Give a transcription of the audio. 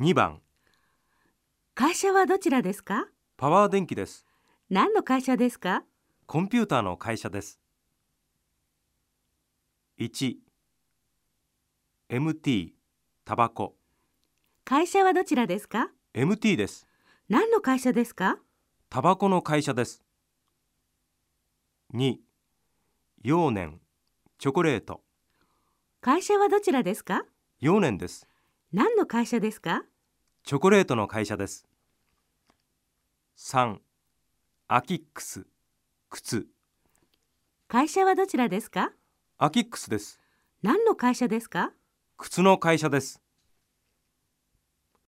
2番。会社はどちらですか？パワー電気です。何の会社ですか？コンピューターの会社です。1 MT タバコ。会社はどちらですか？MT です。何の会社ですか？タバコの会社です。2幼年チョコレート。会社はどちらですか？幼年です何の会社ですか？チョコレートの会社です。3アキックス靴。会社はどちらですか？アキックスです。何の会社ですか？靴の会社です